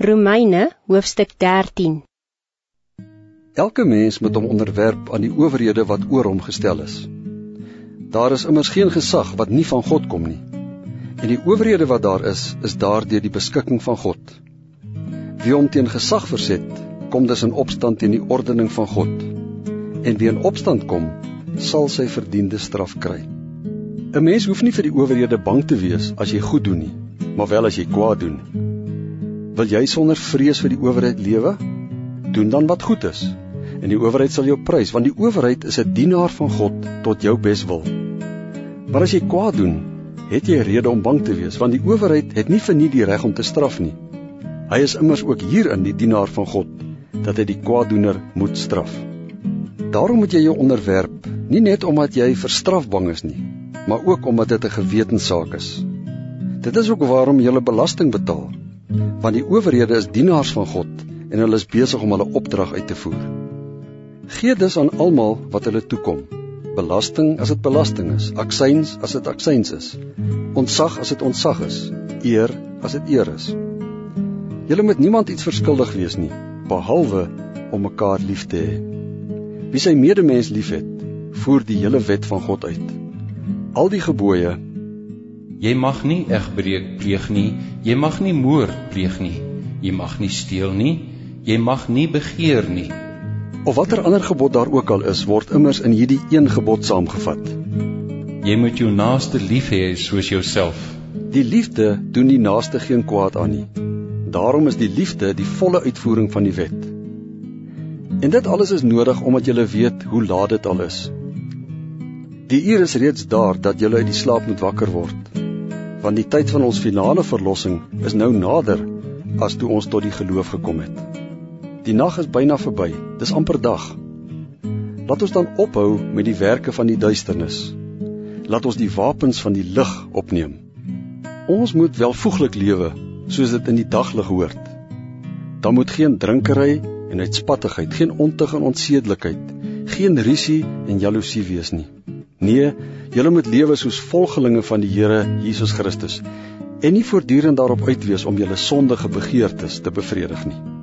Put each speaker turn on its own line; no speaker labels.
Romeine hoofstuk 13
Elke mens moet hom onderwerp aan die owerhede wat oor hom gestel is. Daar is immers geen gesag wat nie van God kom nie. En die owerhede wat daar is, is daardeur die beskikking van God. Wie hom teen gesag verset, kom dus in opstand teen die ordening van God. En wie in opstand kom, sal sy verdiende straf kry. 'n Mens hoef nie vir die owerhede bang te wees as jy goed doen nie, maar wel as jy kwaad doen. Wil jy sonder vrees vir die owerheid lewe? Doen dan wat goed is. En die owerheid sal jou prys, want die owerheid is 'n dienaar van God tot jou beswil. Maar as jy kwaad doen, het jy rede om bang te wees, want die owerheid het nie vir nie die reg om te straf nie. Hy is immers ook hierin die dienaar van God, dat hy die kwaaddoener moet straf. Daarom moet jy jou onderwerp, nie net omdat jy vir straf bang is nie, maar ook omdat dit 'n gewetenssaak is. Dit is ook waarom jy belasting betaal want die owerhede is dienaars van God en hulle is besig om hulle opdrag uit te voer. Gee dus aan almal wat hulle toekom. Belasting as dit belasting is, aksyns as dit aksyns is, ontsag as dit ontsag is, eer as dit eer is. Julle moet niemand iets verskuldig wees nie, behalwe om mekaar lief te hê. Wie sy medemens liefhet, voer die hele wet van God uit. Al die gebooie
Jy mag nie egbreek pleeg nie, jy mag nie moord pleeg nie, jy mag nie steel nie, jy mag nie begeer nie.
Of watter ander gebod daar ook al is, word immers in hierdie een gebod saamgevat.
Jy moet jou naaste lief hê soos jouself.
Die liefde doen die naaste geen kwaad aan nie. Daarom is die liefde die volle uitvoering van die wet. En dit alles is nodig omdat jy weet hoe laat dit al is. Die uur is reeds daar dat jy uit die slaap moet wakker word want die tyd van ons finale verlossing is nou nader as toe ons tot die geloof gekom het. Die nag is byna verby, dis amper dag. Laat ons dan ophou met die werke van die duisternis. Laat ons die wapens van die lig opneem. Ons moet welvoeglik lewe soos dit in die daglig hoort. Dan moet geen drinkery en uitspattigheid, geen ontug en onsedelikheid, geen risie en jaloesie wees nie. Nee, julle moet lewe soos volgelinge van die Here Jesus Christus en nie voortdurend daarop uit wees om julle sondige begeertes te bevredig nie.